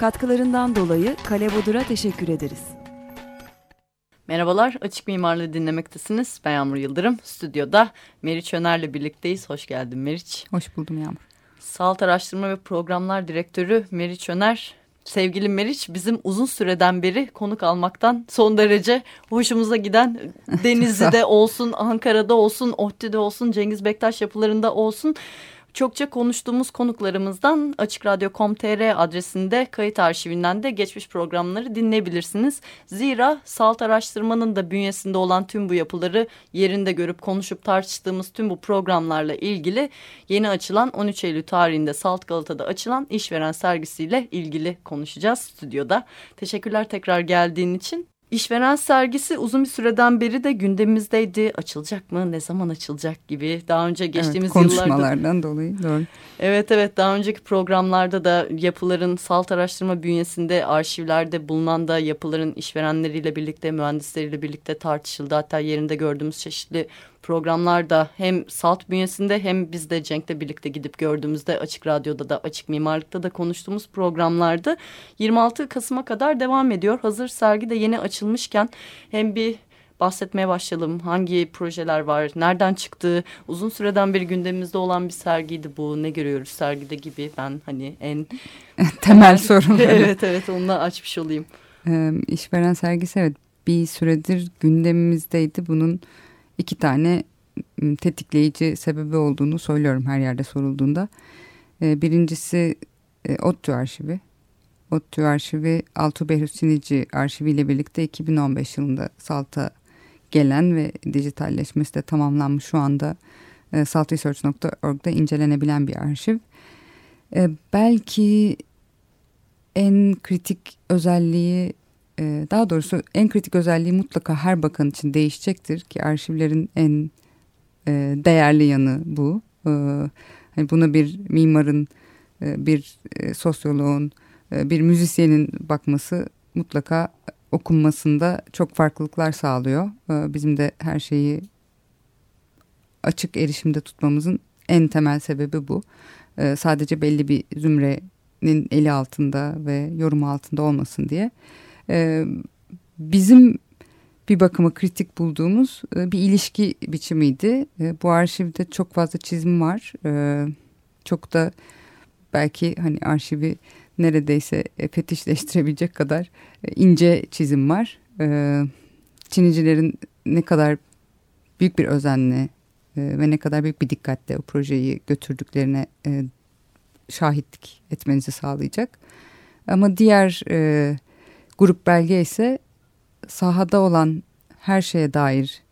Katkılarından dolayı Kale Bodur'a teşekkür ederiz. Merhabalar, Açık Mimarlığı dinlemektesiniz. Ben Yağmur Yıldırım. Stüdyoda Meriç Öner'le birlikteyiz. Hoş geldin Meriç. Hoş buldum Yağmur. Salt Araştırma ve Programlar Direktörü Meriç Öner. Sevgili Meriç, bizim uzun süreden beri konuk almaktan son derece hoşumuza giden Denizli'de olsun, Ankara'da olsun, ODTÜ'de olsun, Cengiz Bektaş yapılarında olsun çokça konuştuğumuz konuklarımızdan Açık Radyo.com.tr adresinde kayıt arşivinden de geçmiş programları dinleyebilirsiniz. Zira salt araştırmanın da bünyesinde olan tüm bu yapıları yerinde görüp konuşup tartıştığımız tüm bu programlarla ilgili yeni açılan 13 Eylül tarihinde Salt Galata'da açılan işveren sergisiyle ilgili konuşacağız stüdyoda. Teşekkürler tekrar geldiğin için. İşveren sergisi uzun bir süreden beri de gündemimizdeydi. Açılacak mı? Ne zaman açılacak gibi. Daha önce geçtiğimiz evet, konuşmalardan yıllarda... dolayı doğru. Evet evet daha önceki programlarda da yapıların salt araştırma bünyesinde arşivlerde bulunan da yapıların işverenleriyle birlikte mühendisleriyle birlikte tartışıldı. Hatta yerinde gördüğümüz çeşitli programlarda hem salt bünyesinde hem biz de Cenk'le birlikte gidip gördüğümüzde Açık Radyo'da da Açık Mimarlık'ta da konuştuğumuz programlarda 26 Kasım'a kadar devam ediyor. Hazır sergi de yeni açılmışken hem bir bahsetmeye başlayalım. Hangi projeler var? Nereden çıktı? Uzun süreden bir gündemimizde olan bir sergiydi bu. Ne görüyoruz sergide gibi? Ben hani en temel sorun. evet evet onunla açmış olayım. Ee, işveren sergisi evet bir süredir gündemimizdeydi. Bunun iki tane tetikleyici sebebi olduğunu söylüyorum her yerde sorulduğunda. Ee, birincisi e, ODTÜ arşivi. ODTÜ arşivi Altuğ Behruz Sinici arşiviyle birlikte 2015 yılında SALT'a gelen ve dijitalleşmesi de tamamlanmış şu anda e, saltresearch.org'da incelenebilen bir arşiv. E, belki en kritik özelliği e, daha doğrusu en kritik özelliği mutlaka her bakan için değişecektir ki arşivlerin en e, değerli yanı bu. E, hani buna bir mimarın, e, bir e, sosyoloğun, e, bir müzisyenin bakması mutlaka okunmasında çok farklılıklar sağlıyor. E, bizim de her şeyi açık erişimde tutmamızın en temel sebebi bu. Sadece belli bir zümrenin eli altında ve yorumu altında olmasın diye. E, bizim bir bakıma kritik bulduğumuz e, bir ilişki biçimiydi. E, bu arşivde çok fazla çizim var. E, çok da belki hani arşivi neredeyse fetişleştirebilecek kadar ince çizim var. Çinicilerin ne kadar büyük bir özenle ve ne kadar büyük bir dikkatle o projeyi götürdüklerine şahitlik etmenizi sağlayacak. Ama diğer grup belge ise sahada olan her şeye dair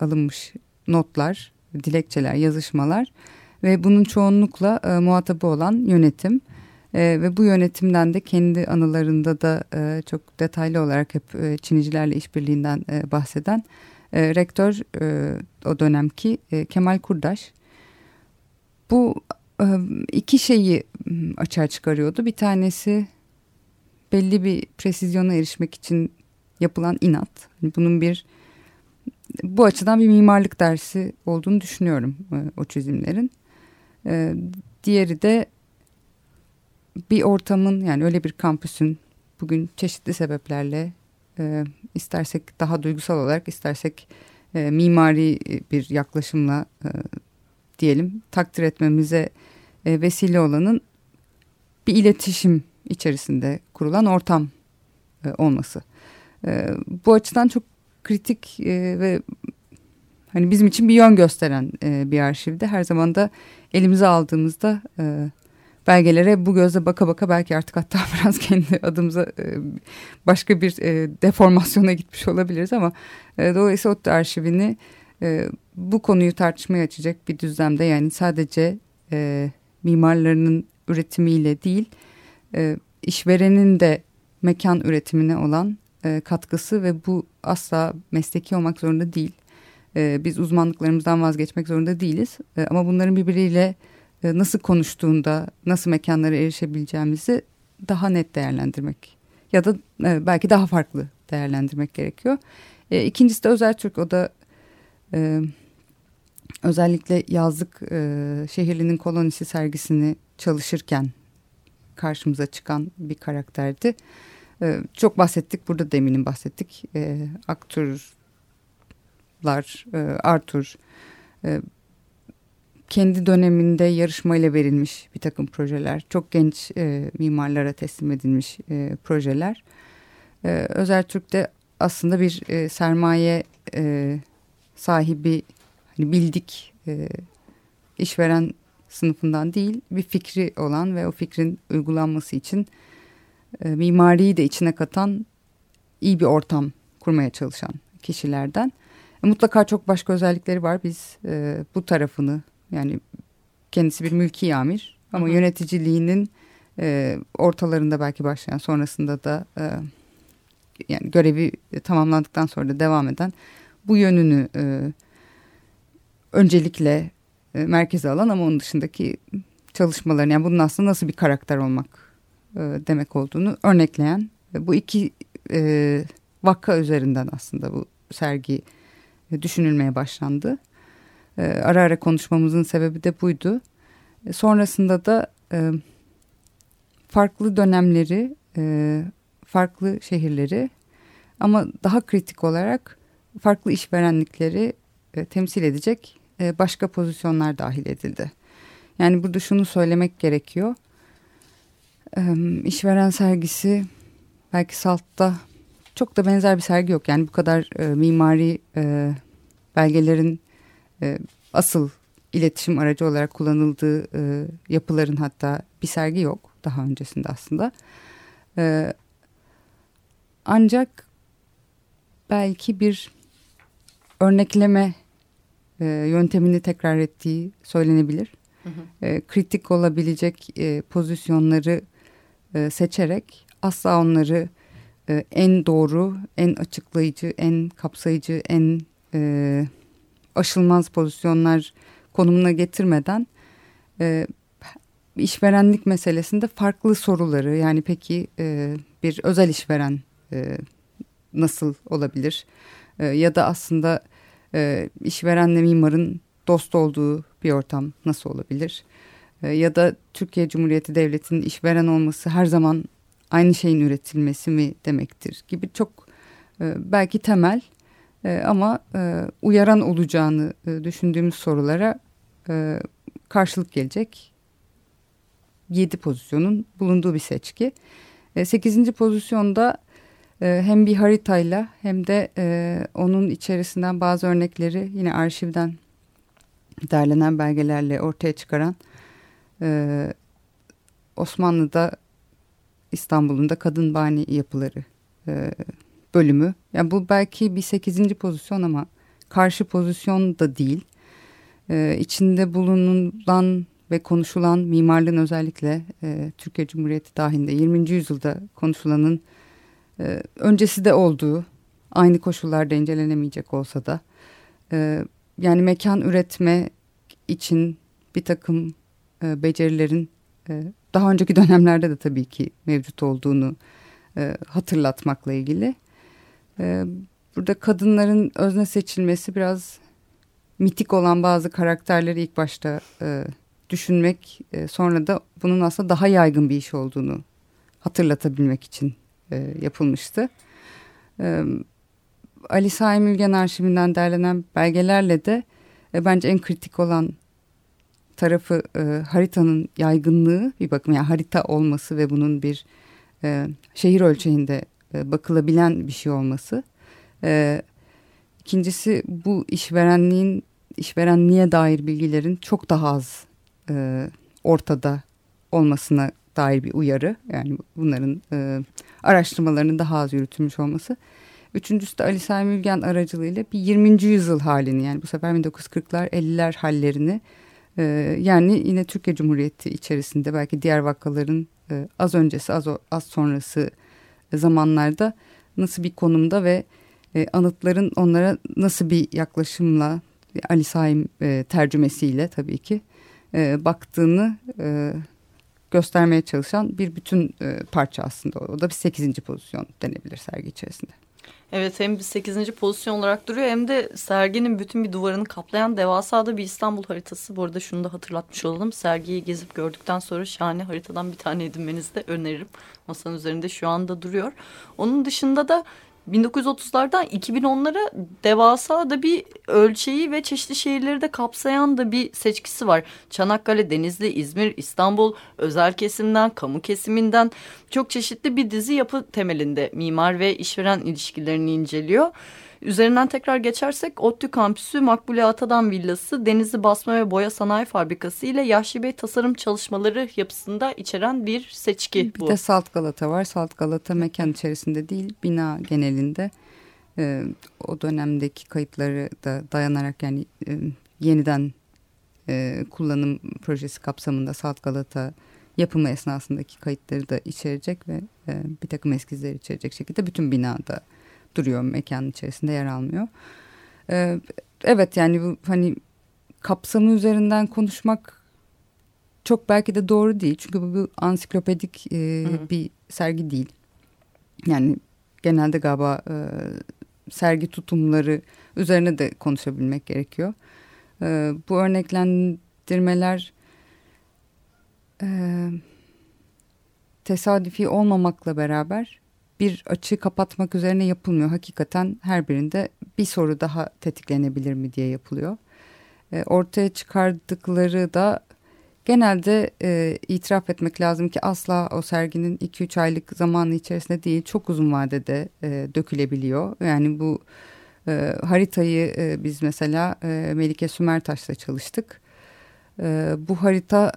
alınmış notlar, dilekçeler, yazışmalar ve bunun çoğunlukla e, muhatabı olan yönetim. E, ve bu yönetimden de kendi anılarında da e, çok detaylı olarak hep e, Çinicilerle işbirliğinden e, bahseden e, rektör e, o dönemki e, Kemal Kurdaş. Bu e, iki şeyi açığa çıkarıyordu. Bir tanesi belli bir presizyona erişmek için yapılan inat. Bunun bir bu açıdan bir mimarlık dersi olduğunu düşünüyorum e, o çizimlerin. E, diğeri de bir ortamın yani öyle bir kampüsün bugün çeşitli sebeplerle e, istersek daha duygusal olarak istersek mimari bir yaklaşımla diyelim takdir etmemize vesile olanın bir iletişim içerisinde kurulan ortam e, olması. E, bu açıdan çok kritik e, ve hani bizim için bir yön gösteren e, bir arşivde her zaman da elimize aldığımızda e, belgelere bu gözle baka baka belki artık hatta biraz kendi adımıza e, başka bir e, deformasyona gitmiş olabiliriz ama e, dolayısıyla ODTÜ arşivini e, bu konuyu tartışmaya açacak bir düzlemde yani sadece e, mimarlarının üretimiyle değil e, işverenin de mekan üretimine olan e, katkısı ve bu asla mesleki olmak zorunda değil. E, biz uzmanlıklarımızdan vazgeçmek zorunda değiliz. E, ama bunların birbiriyle e, nasıl konuştuğunda nasıl mekanlara erişebileceğimizi daha net değerlendirmek ya da e, belki daha farklı değerlendirmek gerekiyor. E, ikincisi de özel Türk o da e, özellikle yazlık e, şehirlinin kolonisi sergisini çalışırken karşımıza çıkan bir karakterdi. E, çok bahsettik burada da eminim bahsettik. E, aktörler, e, Arthur e, kendi döneminde yarışmayla verilmiş bir takım projeler. Çok genç e, mimarlara teslim edilmiş e, projeler. E, Özel Türk'te aslında bir e, sermaye e, sahibi hani bildik e, işveren sınıfından değil bir fikri olan ve o fikrin uygulanması için e, mimariyi de içine katan iyi bir ortam kurmaya çalışan kişilerden. E, mutlaka çok başka özellikleri var. Biz e, bu tarafını yani kendisi bir mülki amir ama Hı hı. yöneticiliğinin e, ortalarında belki başlayan sonrasında da e, yani görevi tamamlandıktan sonra da devam eden bu yönünü e, öncelikle e, merkeze alan ama onun dışındaki çalışmaların yani bunun aslında nasıl bir karakter olmak e, demek olduğunu örnekleyen e, bu iki e, vakka üzerinden aslında bu sergi düşünülmeye başlandı. E, ara ara konuşmamızın sebebi de buydu. Sonrasında da farklı dönemleri, farklı şehirleri ama daha kritik olarak farklı işverenlikleri temsil edecek e, başka pozisyonlar dahil edildi. Yani burada şunu söylemek gerekiyor. E, işveren sergisi belki Salt'ta çok da benzer bir sergi yok. Yani bu kadar e, mimari e, belgelerin asıl iletişim aracı olarak kullanıldığı yapıların hatta bir sergi yok daha öncesinde aslında. Ancak belki bir örnekleme e, yöntemini tekrar ettiği söylenebilir. Hı hı. E, kritik olabilecek e, pozisyonları e, seçerek asla onları e, en doğru, en açıklayıcı, en kapsayıcı, en e, aşılmaz pozisyonlar konumuna getirmeden e, işverenlik meselesinde farklı soruları yani peki e, bir özel işveren e, nasıl olabilir e, ya da aslında e, işverenle mimarın dost olduğu bir ortam nasıl olabilir e, ya da Türkiye Cumhuriyeti Devleti'nin işveren olması her zaman aynı şeyin üretilmesi mi demektir gibi çok e, belki temel e, ama e, uyaran olacağını e, düşündüğümüz sorulara e, karşılık gelecek yedi pozisyonun bulunduğu bir seçki. E, sekizinci pozisyonda e, hem bir haritayla hem de e, onun içerisinden bazı örnekleri yine arşivden derlenen belgelerle ortaya çıkaran e, Osmanlı'da İstanbul'un da kadın bani yapıları e, bölümü. Yani bu belki bir sekizinci pozisyon ama karşı pozisyon da değil. E, içinde bulunulan ve konuşulan mimarlığın özellikle Türkiye Cumhuriyeti dahilinde 20. yüzyılda konuşulanın e, öncesi de olduğu aynı koşullarda incelenemeyecek olsa da e, yani mekan üretme için bir takım e, becerilerin e, daha önceki dönemlerde de tabii ki mevcut olduğunu hatırlatmakla ilgili. Burada kadınların özne seçilmesi biraz mitik olan bazı karakterleri ilk başta düşünmek sonra da bunun aslında daha yaygın bir iş olduğunu hatırlatabilmek için e, yapılmıştı. E, Ali Saim Ülgen arşivinden derlenen belgelerle de e, bence en kritik olan tarafı e, haritanın yaygınlığı bir bakım yani harita olması ve bunun bir e, şehir ölçeğinde e, bakılabilen bir şey olması. E, ikincisi bu işverenliğin işverenliğe dair bilgilerin çok daha az e, ortada olmasına dair bir uyarı. Yani bunların e, araştırmalarının daha az yürütülmüş olması. Üçüncüsü de Ali Sami Ülgen aracılığıyla bir 20. yüzyıl halini yani bu sefer 1940'lar 50'ler hallerini e, yani yine Türkiye Cumhuriyeti içerisinde belki diğer vakaların e, az öncesi az, az sonrası zamanlarda nasıl bir konumda ve e, anıtların onlara nasıl bir yaklaşımla Ali Saim e, tercümesiyle tabii ki e, baktığını e, göstermeye çalışan bir bütün e, parça aslında. O da bir sekizinci pozisyon denebilir sergi içerisinde. Evet hem bir 8. pozisyon olarak duruyor hem de serginin bütün bir duvarını kaplayan devasa da bir İstanbul haritası. Bu arada şunu da hatırlatmış olalım. Sergiyi gezip gördükten sonra şahane haritadan bir tane edinmenizi de öneririm. Masanın üzerinde şu anda duruyor. Onun dışında da 1930'lardan 2010'lara devasa da bir ölçeği ve çeşitli şehirleri de kapsayan da bir seçkisi var. Çanakkale, Denizli, İzmir, İstanbul, özel kesimden, kamu kesiminden çok çeşitli bir dizi yapı temelinde mimar ve işveren ilişkilerini inceliyor. Üzerinden tekrar geçersek ODTÜ kampüsü Makbule Atadan Villası, Denizli Basma ve Boya Sanayi Fabrikası ile Yaşlı Bey tasarım çalışmaları yapısında içeren bir seçki bir bu. Bir de Salt Galata var. Salt Galata mekan içerisinde değil bina genelinde. Ee, o dönemdeki kayıtları da dayanarak yani e, yeniden e, kullanım projesi kapsamında Salt Galata yapımı esnasındaki kayıtları da içerecek ve e, bir takım eskizleri içerecek şekilde bütün binada duruyor mekanın içerisinde yer almıyor. Ee, evet yani bu hani kapsamı üzerinden konuşmak çok belki de doğru değil. Çünkü bu bir ansiklopedik e, hı hı. bir sergi değil. Yani genelde galiba e, sergi tutumları üzerine de konuşabilmek gerekiyor. E, bu örneklendirmeler e, tesadüfi olmamakla beraber bir açı kapatmak üzerine yapılmıyor. Hakikaten her birinde bir soru daha tetiklenebilir mi diye yapılıyor. E, ortaya çıkardıkları da genelde e, itiraf etmek lazım ki asla o serginin 2-3 aylık zamanı içerisinde değil çok uzun vadede e, dökülebiliyor. Yani bu e, haritayı e, biz mesela e, Melike Sümertaş'la çalıştık. E, bu harita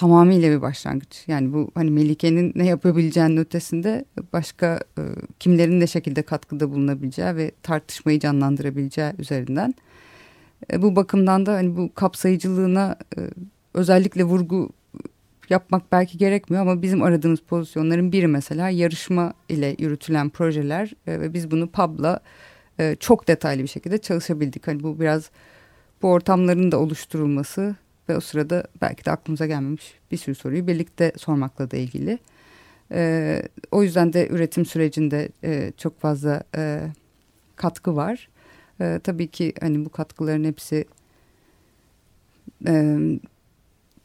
tamamıyla bir başlangıç. Yani bu hani Melike'nin ne yapabileceğinin ötesinde başka e, kimlerin ne şekilde katkıda bulunabileceği ve tartışmayı canlandırabileceği üzerinden. E, bu bakımdan da hani bu kapsayıcılığına e, özellikle vurgu yapmak belki gerekmiyor ama bizim aradığımız pozisyonların biri mesela yarışma ile yürütülen projeler e, ve biz bunu pub'la e, çok detaylı bir şekilde çalışabildik. Hani bu biraz bu ortamların da oluşturulması ve o sırada belki de aklımıza gelmemiş bir sürü soruyu birlikte sormakla da ilgili. E, o yüzden de üretim sürecinde e, çok fazla e, katkı var. E, tabii ki hani bu katkıların hepsi e,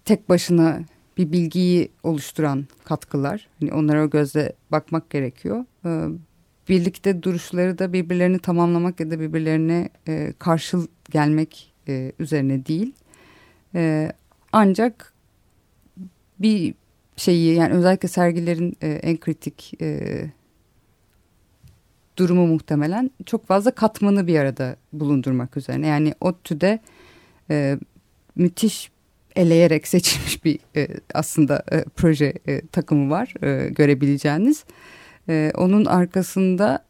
tek başına bir bilgiyi oluşturan katkılar. Hani onlara o gözle bakmak gerekiyor. E, birlikte duruşları da birbirlerini tamamlamak ya da birbirlerine e, karşıl gelmek e, üzerine değil. E, ancak bir şeyi yani özellikle sergilerin e, en kritik e, durumu muhtemelen çok fazla katmanı bir arada bulundurmak üzerine. Yani ODTÜ'de e, müthiş eleyerek seçilmiş bir e, aslında e, proje e, takımı var e, görebileceğiniz. E, onun arkasında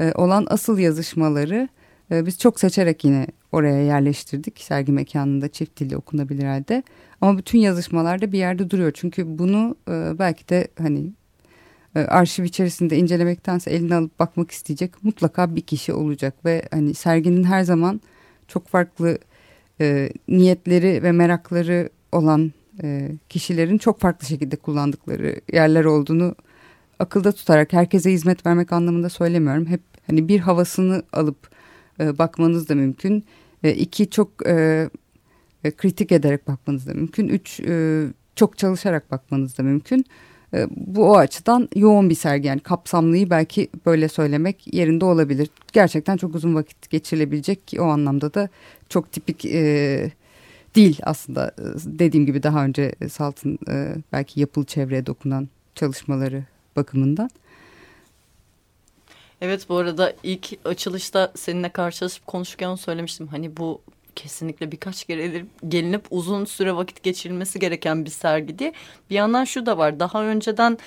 e, olan asıl yazışmaları e, biz çok seçerek yine oraya yerleştirdik. Sergi mekanında çift dilli okunabilir halde. Ama bütün yazışmalarda bir yerde duruyor. Çünkü bunu e, belki de hani e, arşiv içerisinde incelemektense eline alıp bakmak isteyecek mutlaka bir kişi olacak. Ve hani serginin her zaman çok farklı e, niyetleri ve merakları olan kişilerin çok farklı şekilde kullandıkları yerler olduğunu akılda tutarak herkese hizmet vermek anlamında söylemiyorum. Hep hani bir havasını alıp bakmanız da mümkün. E, iki çok e, e, kritik ederek bakmanız da mümkün. Üç e, çok çalışarak bakmanız da mümkün. E, bu o açıdan yoğun bir sergi yani kapsamlıyı belki böyle söylemek yerinde olabilir. Gerçekten çok uzun vakit geçirilebilecek ki o anlamda da çok tipik e, değil aslında. Dediğim gibi daha önce Salt'ın e, belki yapılı çevreye dokunan çalışmaları bakımından. Evet bu arada ilk açılışta seninle karşılaşıp konuşurken söylemiştim. Hani bu kesinlikle birkaç kere gelinip uzun süre vakit geçirilmesi gereken bir sergi diye. Bir yandan şu da var daha önceden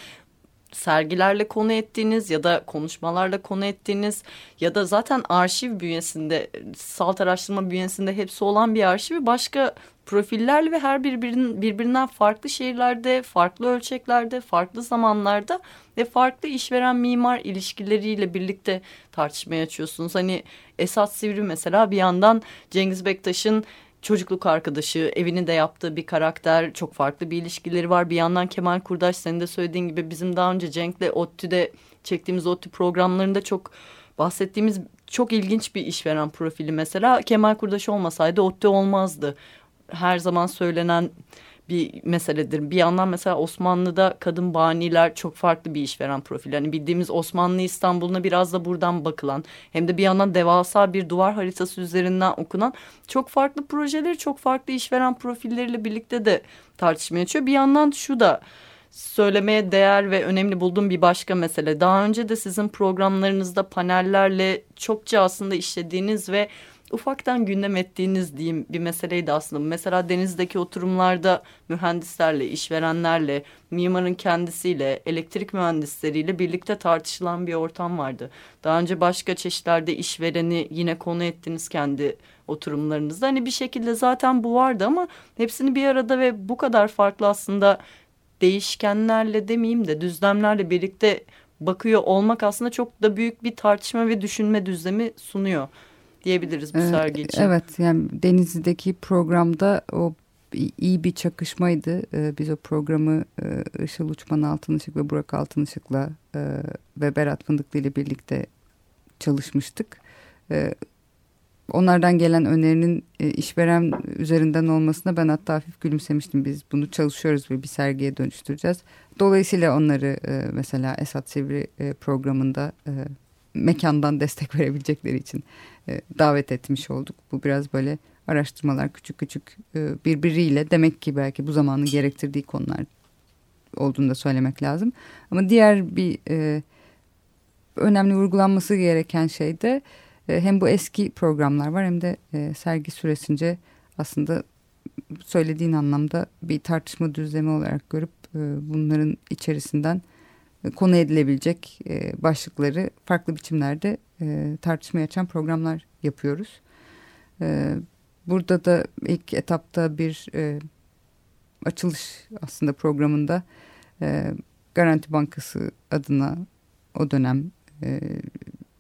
sergilerle konu ettiğiniz ya da konuşmalarla konu ettiğiniz ya da zaten arşiv bünyesinde salt araştırma bünyesinde hepsi olan bir arşivi başka profillerle ve her birbirinin birbirinden farklı şehirlerde, farklı ölçeklerde, farklı zamanlarda ve farklı işveren mimar ilişkileriyle birlikte tartışmaya açıyorsunuz. Hani Esat Sivri mesela bir yandan Cengiz Bektaş'ın çocukluk arkadaşı, evini de yaptığı bir karakter, çok farklı bir ilişkileri var. Bir yandan Kemal Kurdaş senin de söylediğin gibi bizim daha önce Cenk'le ODTÜ'de çektiğimiz ODTÜ programlarında çok bahsettiğimiz çok ilginç bir işveren profili mesela. Kemal Kurdaş olmasaydı ODTÜ olmazdı. Her zaman söylenen bir meseledir. Bir yandan mesela Osmanlı'da kadın baniler çok farklı bir işveren profili. Hani bildiğimiz Osmanlı İstanbul'una biraz da buradan bakılan hem de bir yandan devasa bir duvar haritası üzerinden okunan çok farklı projeleri çok farklı işveren profilleriyle birlikte de tartışmaya açıyor. Bir yandan şu da söylemeye değer ve önemli bulduğum bir başka mesele. Daha önce de sizin programlarınızda panellerle çokça aslında işlediğiniz ve ufaktan gündem ettiğiniz diyeyim bir meseleydi aslında. Mesela denizdeki oturumlarda mühendislerle, işverenlerle, mimarın kendisiyle, elektrik mühendisleriyle birlikte tartışılan bir ortam vardı. Daha önce başka çeşitlerde işvereni yine konu ettiniz kendi oturumlarınızda. Hani bir şekilde zaten bu vardı ama hepsini bir arada ve bu kadar farklı aslında değişkenlerle demeyeyim de düzlemlerle birlikte bakıyor olmak aslında çok da büyük bir tartışma ve düşünme düzlemi sunuyor diyebiliriz bu ee, sergi için. Evet yani Denizli'deki programda o iyi bir çakışmaydı. Ee, biz o programı e, Işıl Uçman Altınışık ve Burak Altınışık'la e, ve Berat Fındıklı ile birlikte çalışmıştık. E, onlardan gelen önerinin e, işveren üzerinden olmasına ben hatta hafif gülümsemiştim. Biz bunu çalışıyoruz ve bir sergiye dönüştüreceğiz. Dolayısıyla onları e, mesela Esat Sivri e, programında e, mekandan destek verebilecekleri için e, davet etmiş olduk. Bu biraz böyle araştırmalar küçük küçük e, birbiriyle demek ki belki bu zamanın gerektirdiği konular olduğunu da söylemek lazım. Ama diğer bir e, önemli vurgulanması gereken şey de e, hem bu eski programlar var hem de e, sergi süresince aslında söylediğin anlamda bir tartışma düzlemi olarak görüp e, bunların içerisinden konu edilebilecek başlıkları farklı biçimlerde tartışmaya açan programlar yapıyoruz. Burada da ilk etapta bir açılış aslında programında Garanti Bankası adına o dönem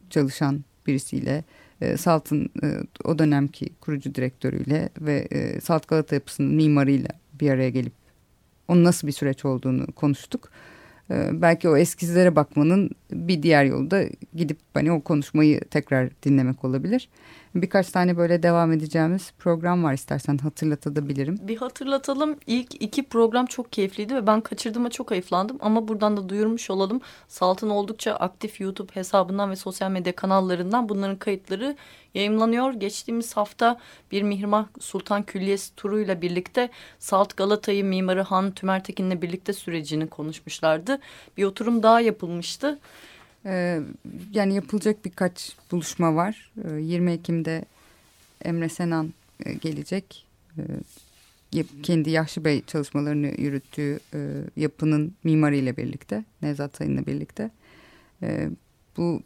çalışan birisiyle e, Salt'ın e, o dönemki kurucu direktörüyle ve e, Salt Galata yapısının mimarıyla bir araya gelip onun nasıl bir süreç olduğunu konuştuk. E, belki o eskizlere bakmanın bir diğer yolu da gidip hani o konuşmayı tekrar dinlemek olabilir. Birkaç tane böyle devam edeceğimiz program var istersen hatırlatabilirim. Bir hatırlatalım. İlk iki program çok keyifliydi ve ben kaçırdığıma çok ayıflandım. Ama buradan da duyurmuş olalım. Salt'ın oldukça aktif YouTube hesabından ve sosyal medya kanallarından bunların kayıtları yayınlanıyor. Geçtiğimiz hafta bir Mihrimah Sultan Külliyesi turuyla birlikte Salt Galata'yı mimarı Han Tümertekin'le birlikte sürecini konuşmuşlardı. Bir oturum daha yapılmıştı. Ee, yani yapılacak birkaç buluşma var. Ee, 20 Ekim'de Emre Senan e, gelecek. Ee, kendi Yaşlı Bey çalışmalarını yürüttüğü e, yapının mimarıyla birlikte, Nevzat Sayın'la birlikte. Ee, bu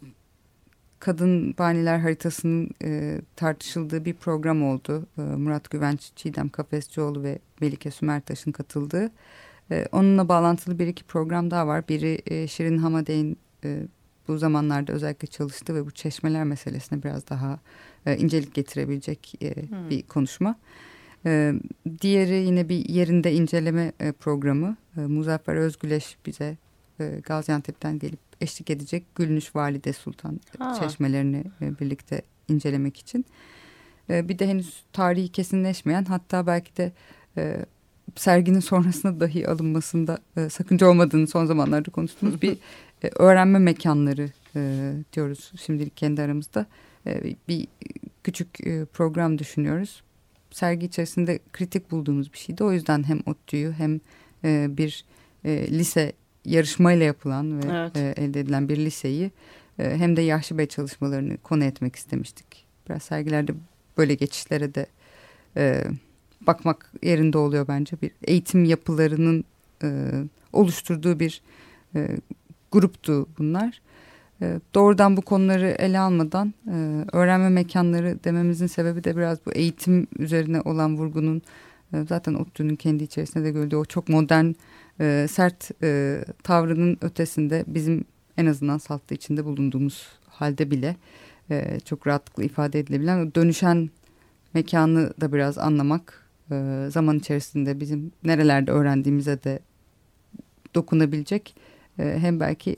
kadın baniler haritasının e, tartışıldığı bir program oldu. Murat Güvenç, Çiğdem Kafesçioğlu ve Melike Sümertaş'ın katıldığı. Onunla bağlantılı bir iki program daha var. Biri Şirin Hamadey'in e, bu zamanlarda özellikle çalıştı ve bu çeşmeler meselesine biraz daha e, incelik getirebilecek e, hmm. bir konuşma. E, diğeri yine bir yerinde inceleme e, programı. E, Muzaffer Özgüleş bize e, Gaziantep'ten gelip eşlik edecek Gülnüş Valide Sultan ha. çeşmelerini e, birlikte incelemek için. E, bir de henüz tarihi kesinleşmeyen hatta belki de e, serginin sonrasında dahi alınmasında e, sakınca olmadığını son zamanlarda konuştuğumuz bir e, öğrenme mekanları e, diyoruz şimdilik kendi aramızda. E, bir küçük e, program düşünüyoruz. Sergi içerisinde kritik bulduğumuz bir şeydi. O yüzden hem ODTÜ'yü hem e, bir e, lise yarışmayla yapılan ve evet. e, elde edilen bir liseyi e, hem de Yahşi Bey çalışmalarını konu etmek istemiştik. Biraz sergilerde böyle geçişlere de e, bakmak yerinde oluyor bence. Bir eğitim yapılarının e, oluşturduğu bir e, gruptu bunlar. E, doğrudan bu konuları ele almadan e, öğrenme mekanları dememizin sebebi de biraz bu eğitim üzerine olan vurgunun E, zaten ODTÜ'nün kendi içerisinde de gördüğü o çok modern, e, sert e, tavrının ötesinde bizim en azından saltta içinde bulunduğumuz halde bile e, çok rahatlıkla ifade edilebilen dönüşen mekanı da biraz anlamak e, zaman içerisinde bizim nerelerde öğrendiğimize de dokunabilecek e, hem belki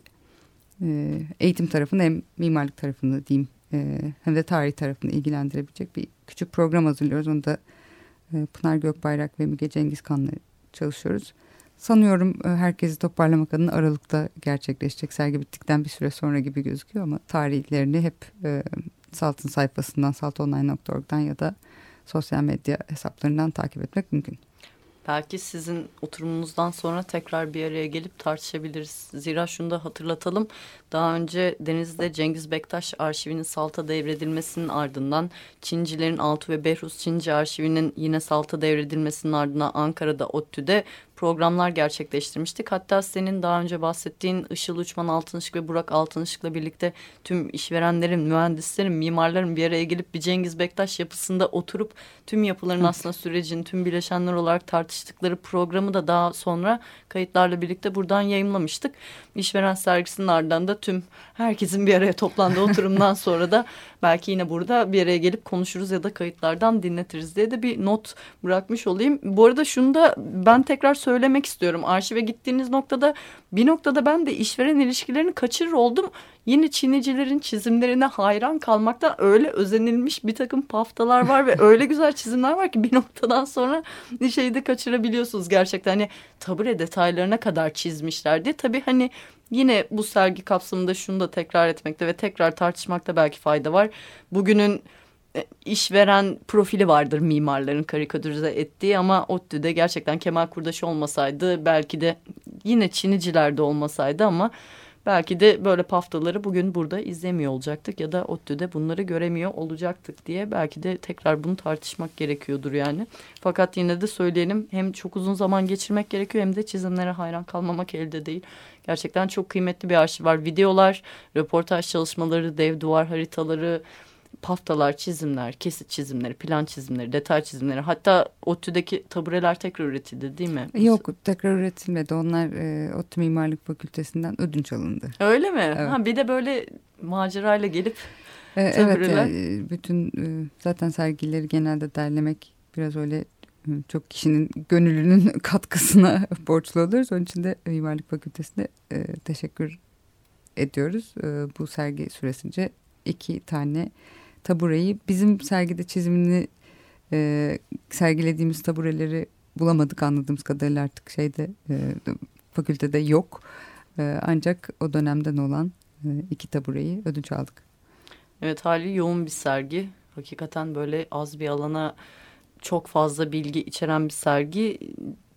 e, eğitim tarafını hem mimarlık tarafını diyeyim e, hem de tarih tarafını ilgilendirebilecek bir küçük program hazırlıyoruz. Onu da e, Pınar Gökbayrak ve Müge Cengizkan'la çalışıyoruz. Sanıyorum herkesi toparlamak adına Aralık'ta gerçekleşecek sergi bittikten bir süre sonra gibi gözüküyor ama tarihlerini hep e, Salt'ın sayfasından saltonline.org'dan ya da sosyal medya hesaplarından takip etmek mümkün. Belki sizin oturumunuzdan sonra tekrar bir araya gelip tartışabiliriz. Zira şunu da hatırlatalım. Daha önce Deniz'de Cengiz Bektaş arşivinin Salt'a devredilmesinin ardından Çincilerin Altu ve Behruz Çinci arşivinin yine Salt'a devredilmesinin ardından Ankara'da ODTÜ'de programlar gerçekleştirmiştik. Hatta senin daha önce bahsettiğin Işıl Uçman Altınışık ve Burak Altınışık'la birlikte tüm işverenlerin, mühendislerin, mimarların bir araya gelip bir Cengiz Bektaş yapısında oturup tüm yapıların aslında sürecini tüm bileşenler olarak tartıştıkları programı da daha sonra kayıtlarla birlikte buradan yayınlamıştık. İşveren sergisinin ardından da tüm herkesin bir araya toplandığı oturumdan sonra da belki yine burada bir araya gelip konuşuruz ya da kayıtlardan dinletiriz diye de bir not bırakmış olayım. Bu arada şunu da ben tekrar söylemek istiyorum. Arşive gittiğiniz noktada bir noktada ben de işveren ilişkilerini kaçırır oldum. Yine Çinicilerin çizimlerine hayran kalmaktan öyle özenilmiş bir takım paftalar var ve öyle güzel çizimler var ki bir noktadan sonra şeyi de kaçırabiliyorsunuz gerçekten. Hani tabure detaylarına kadar çizmişler diye. Tabii hani yine bu sergi kapsamında şunu da tekrar etmekte ve tekrar tartışmakta belki fayda var. Bugünün e, işveren profili vardır mimarların karikatürize ettiği ama ODTÜ'de gerçekten Kemal Kurdaş olmasaydı belki de yine Çiniciler de olmasaydı ama belki de böyle paftaları bugün burada izlemiyor olacaktık ya da ODTÜ'de bunları göremiyor olacaktık diye belki de tekrar bunu tartışmak gerekiyordur yani. Fakat yine de söyleyelim hem çok uzun zaman geçirmek gerekiyor hem de çizimlere hayran kalmamak elde değil. Gerçekten çok kıymetli bir arşiv var. Videolar, röportaj çalışmaları, dev duvar haritaları, paftalar, çizimler, kesit çizimleri, plan çizimleri, detay çizimleri. Hatta ODTÜ'deki tabureler tekrar üretildi değil mi? Yok tekrar üretilmedi. Onlar e, ODTÜ Mimarlık Fakültesinden ödünç alındı. Öyle mi? Evet. Ha, bir de böyle macerayla gelip E, evet tabureler. e, bütün e, zaten sergileri genelde derlemek biraz öyle çok kişinin gönüllünün katkısına borçlu oluruz. Onun için de Mimarlık Fakültesi'ne e, teşekkür ediyoruz. E, bu sergi süresince iki tane tabureyi bizim sergide çizimini e, sergilediğimiz tabureleri bulamadık anladığımız kadarıyla artık şeyde e, fakültede yok. E, ancak o dönemden olan e, iki tabureyi ödünç aldık. Evet hali yoğun bir sergi. Hakikaten böyle az bir alana çok fazla bilgi içeren bir sergi.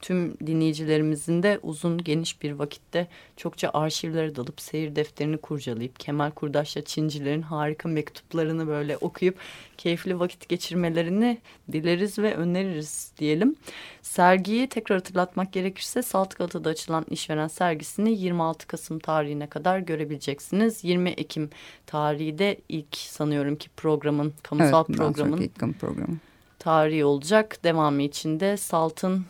Tüm dinleyicilerimizin de uzun geniş bir vakitte çokça arşivlere dalıp seyir defterini kurcalayıp Kemal Kurdaş'la Çincilerin harika mektuplarını böyle okuyup keyifli vakit geçirmelerini dileriz ve öneririz diyelim. Sergiyi tekrar hatırlatmak gerekirse Saltıkalı'da açılan işveren sergisini 26 Kasım tarihine kadar görebileceksiniz. 20 Ekim tarihi de ilk sanıyorum ki programın, kamusal sonraki programın kamu programı. Tarihi olacak. Devamı için de Salt'ın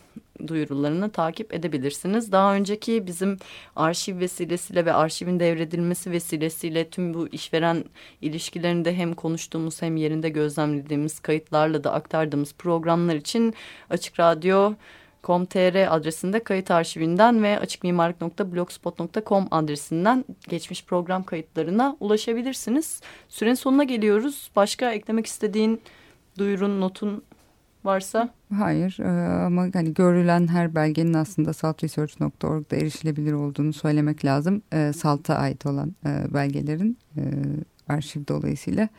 duyurularını takip edebilirsiniz. Daha önceki bizim arşiv vesilesiyle ve arşivin devredilmesi vesilesiyle tüm bu işveren ilişkilerinde hem konuştuğumuz hem yerinde gözlemlediğimiz kayıtlarla da aktardığımız programlar için Açık Radyo com.tr adresinde kayıt arşivinden ve açıkmimarlık.blogspot.com adresinden geçmiş program kayıtlarına ulaşabilirsiniz. Sürenin sonuna geliyoruz. Başka eklemek istediğin duyurun, notun varsa? Hayır e, ama hani görülen her belgenin aslında saltresearch.org'da erişilebilir olduğunu söylemek lazım. E, Salt'a ait olan e, belgelerin e, arşiv dolayısıyla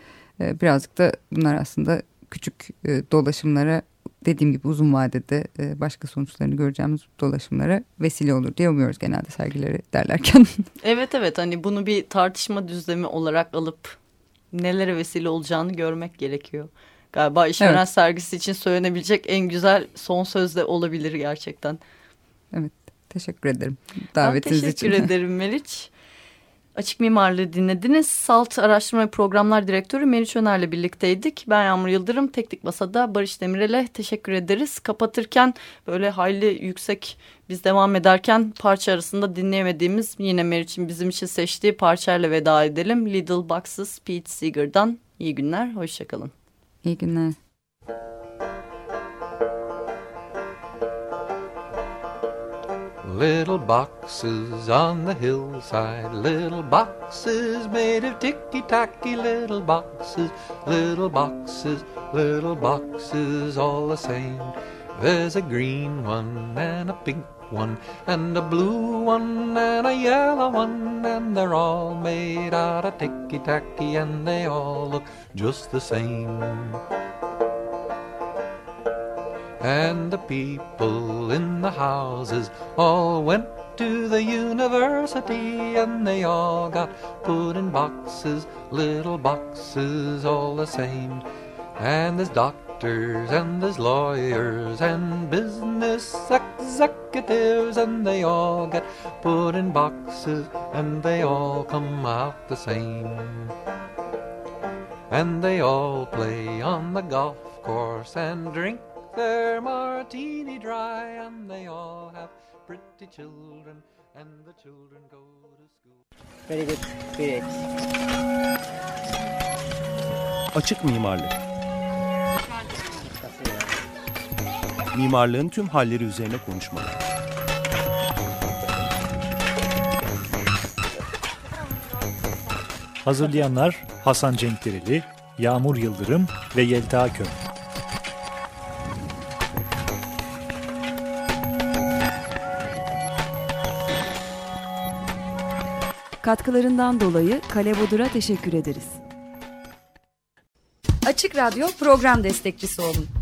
e, birazcık da bunlar aslında küçük e, dolaşımlara dediğim gibi uzun vadede e, başka sonuçlarını göreceğimiz dolaşımlara vesile olur diye umuyoruz genelde sergileri derlerken. Evet evet hani bunu bir tartışma düzlemi olarak alıp nelere vesile olacağını görmek gerekiyor. Galiba işveren Evet. sergisi için söylenebilecek en güzel son söz de olabilir gerçekten. Teşekkür ederim Ben davetiniz teşekkür için. ederim Meriç. Açık Mimarlığı dinlediniz. SALT Araştırma ve Programlar Direktörü Meriç Öner'le birlikteydik. Ben Yağmur Yıldırım. Teknik Masa'da Barış Demirel'e teşekkür ederiz. Kapatırken böyle hayli yüksek biz devam ederken parça arasında dinleyemediğimiz yine Meriç'in bizim için seçtiği parçayla veda edelim. Little Boxes Pete Seeger'dan. İyi günler, hoşçakalın. İyi günler. Little boxes on the hillside, little boxes made of ticky tacky, little boxes, little boxes, little boxes all the same. There's a green one and a pink one, and a blue one and a yellow one, and they're all made out of ticky tacky, and they all look just the same. And the people in the houses all went to the university and they all got put in boxes, little boxes all the same. And this there's doctors and there's lawyers and business executives and they all get put in boxes and they all come out the same. And they all play on the golf course and drink their martini dry, and they all have pretty children, and the children go to school. Very good. Great. Açık mimarlık. Mimarlığın tüm halleri üzerine konuşmalar. Hazırlayanlar Hasan Cenkdereli, Yağmur Yıldırım ve Yelta Kömür. Katkılarından dolayı Kale Bodur'a teşekkür ederiz. Açık Radyo program destekçisi olun.